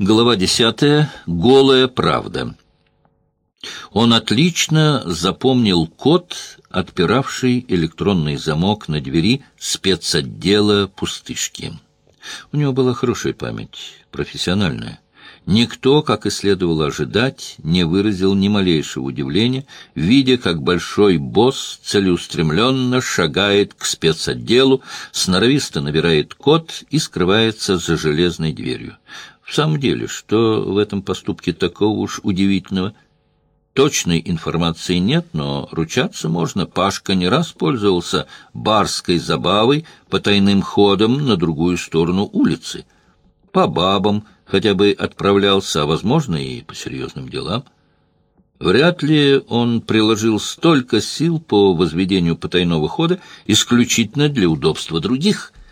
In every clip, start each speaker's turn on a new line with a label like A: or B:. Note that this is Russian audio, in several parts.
A: Глава десятая. Голая правда. Он отлично запомнил код, отпиравший электронный замок на двери спецотдела пустышки. У него была хорошая память, профессиональная. Никто, как и следовало ожидать, не выразил ни малейшего удивления, видя, как большой босс целеустремленно шагает к спецотделу, сноровисто набирает код и скрывается за железной дверью. В самом деле, что в этом поступке такого уж удивительного? Точной информации нет, но ручаться можно. Пашка не раз пользовался барской забавой по тайным ходам на другую сторону улицы. По бабам хотя бы отправлялся, а, возможно, и по серьезным делам. Вряд ли он приложил столько сил по возведению потайного хода исключительно для удобства других —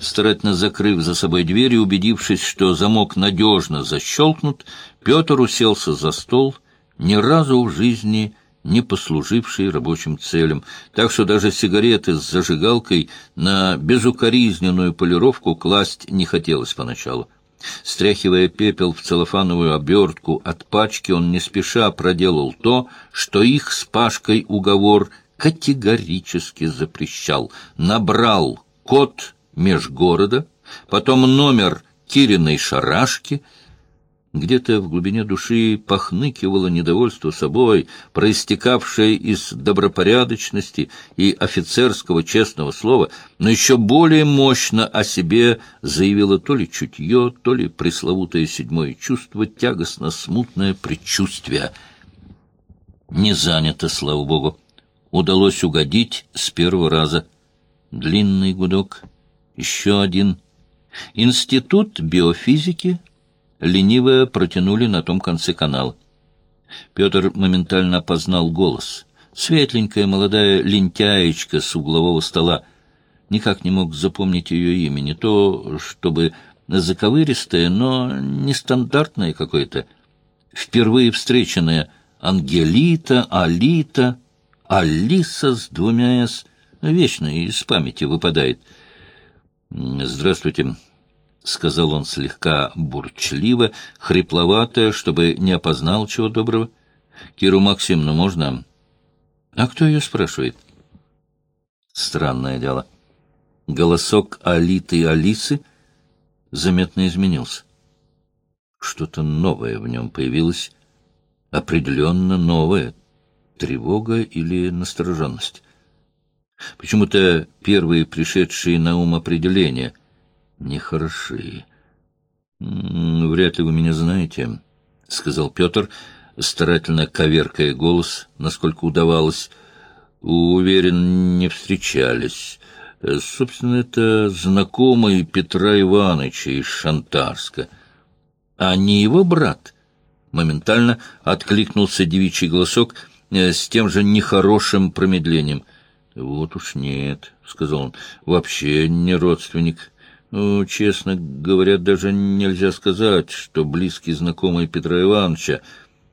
A: Старательно закрыв за собой дверь и убедившись, что замок надежно защелкнут, Петр уселся за стол, ни разу в жизни не послуживший рабочим целям, так что даже сигареты с зажигалкой на безукоризненную полировку класть не хотелось поначалу. Стряхивая пепел в целлофановую обертку от пачки, он не спеша проделал то, что их с Пашкой уговор категорически запрещал. Набрал код межгорода, потом номер Кириной шарашки. Где-то в глубине души похныкивало недовольство собой, проистекавшее из добропорядочности и офицерского честного слова, но еще более мощно о себе заявило то ли чутье, то ли пресловутое седьмое чувство, тягостно-смутное предчувствие. Не занято, слава богу. Удалось угодить с первого раза. Длинный гудок — еще один. Институт биофизики лениво протянули на том конце канала. Петр моментально опознал голос. Светленькая молодая лентяечка с углового стола. Никак не мог запомнить ее имя. Не то, чтобы заковыристое, но нестандартное какое-то. Впервые встреченная Ангелита, Алита, Алиса с двумя «с». Вечно из памяти выпадает — «Здравствуйте», — сказал он слегка бурчливо, хрипловато, чтобы не опознал чего доброго. «Киру Максимовну можно?» «А кто ее спрашивает?» Странное дело. Голосок Алиты Алисы заметно изменился. Что-то новое в нем появилось, определенно новое. Тревога или настороженность. Почему-то первые пришедшие на ум определения нехороши. «Вряд ли вы меня знаете», — сказал Петр, старательно коверкая голос, насколько удавалось. «Уверен, не встречались. Собственно, это знакомый Петра Ивановича из Шантарска. А не его брат?» Моментально откликнулся девичий голосок э, с тем же нехорошим промедлением — вот уж нет, — сказал он, — вообще не родственник. Ну, честно говоря, даже нельзя сказать, что близкий знакомый Петра Ивановича.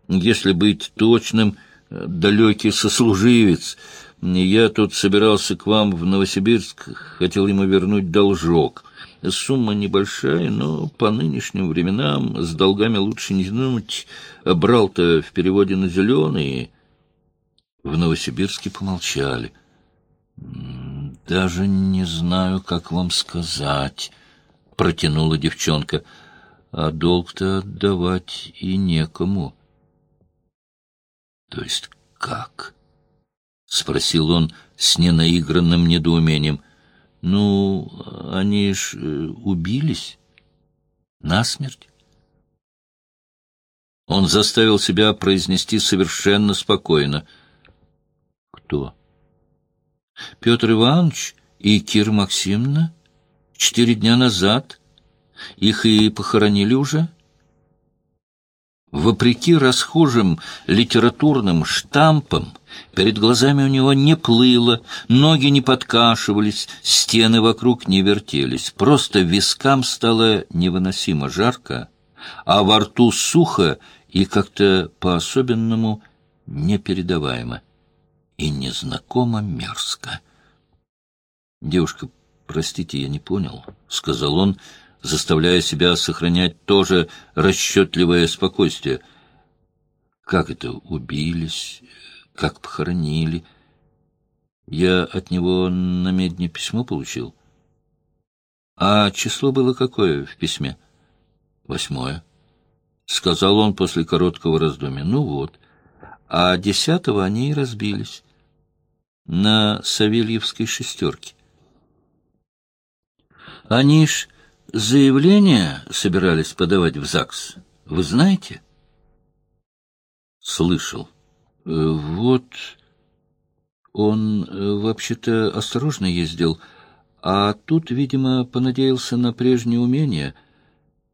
A: Если быть точным, далекий сослуживец. Я тут собирался к вам в Новосибирск, хотел ему вернуть должок. Сумма небольшая, но по нынешним временам с долгами лучше не думать. Брал-то в переводе на зеленый. В Новосибирске помолчали. «Даже не знаю, как вам сказать», — протянула девчонка. «А долг-то отдавать и некому». «То есть как?» — спросил он с ненаигранным недоумением. «Ну, они ж э, убились насмерть». Он заставил себя произнести совершенно спокойно. «Кто?» Петр Иванович и Кира Максимовна четыре дня назад. Их и похоронили уже. Вопреки расхожим литературным штампам, перед глазами у него не плыло, ноги не подкашивались, стены вокруг не вертелись. Просто вискам стало невыносимо жарко, а во рту сухо и как-то по-особенному непередаваемо и незнакомо мерзко. «Девушка, простите, я не понял», — сказал он, заставляя себя сохранять тоже расчетливое спокойствие. Как это убились, как похоронили? Я от него на медне письмо получил. А число было какое в письме? Восьмое. Сказал он после короткого раздумья. Ну вот. А десятого они и разбились. На Савельевской шестерке. Они ж заявление собирались подавать в ЗАГС. Вы знаете? Слышал. Э, вот он э, вообще-то осторожно ездил, а тут, видимо, понадеялся на прежние умения.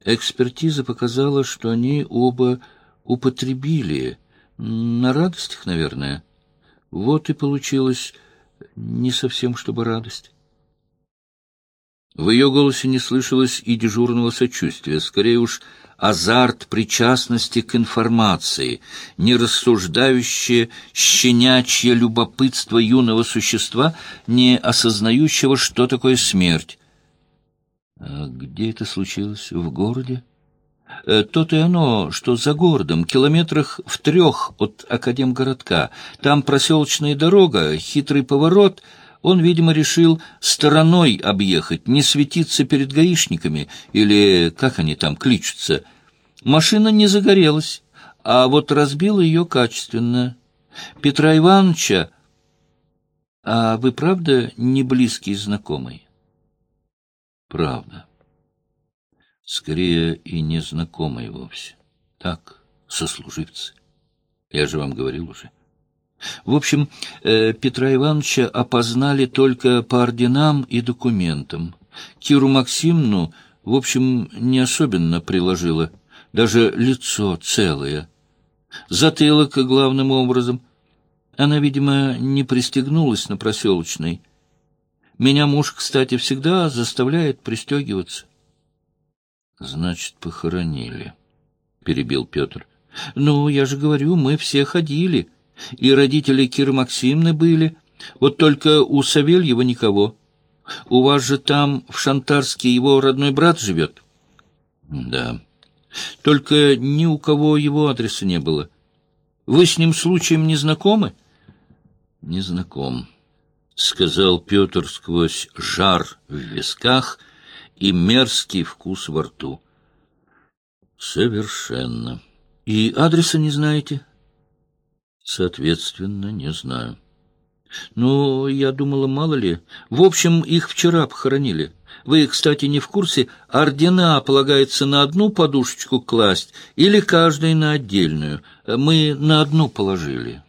A: Экспертиза показала, что они оба употребили. На радостях, наверное. Вот и получилось не совсем чтобы радость. В ее голосе не слышалось и дежурного сочувствия, скорее уж азарт причастности к информации, не рассуждающее щенячье любопытство юного существа, не осознающего, что такое смерть. А где это случилось? В городе? Э, то-то и оно, что за городом, километрах в трех от Академгородка. Там проселочная дорога, хитрый поворот — он, видимо, решил стороной объехать, не светиться перед гаишниками, или как они там кличутся. Машина не загорелась, а вот разбила ее качественно. Петра Ивановича... А вы правда не близкий знакомый? Правда. Скорее и не знакомый вовсе. Так, сослуживцы. Я же вам говорил уже. В общем, э, Петра Ивановича опознали только по орденам и документам. Киру Максимну, в общем, не особенно приложила. Даже лицо целое. Затылок главным образом. Она, видимо, не пристегнулась на проселочной. Меня муж, кстати, всегда заставляет пристегиваться. — Значит, похоронили, — перебил Петр. — Ну, я же говорю, мы все ходили. — и родители Киры Максимны были. Вот только у Савельева никого. У вас же там, в Шантарске, его родной брат живет? Да. Только ни у кого его адреса не было. Вы с ним случаем не знакомы? Не знаком, — сказал Петр сквозь жар в висках и мерзкий вкус во рту. Совершенно. И адреса не знаете? — Соответственно, не знаю. Ну, я думала, мало ли. В общем, их вчера похоронили. Вы, кстати, не в курсе, ордена полагается на одну подушечку класть или каждый на отдельную. Мы на одну положили.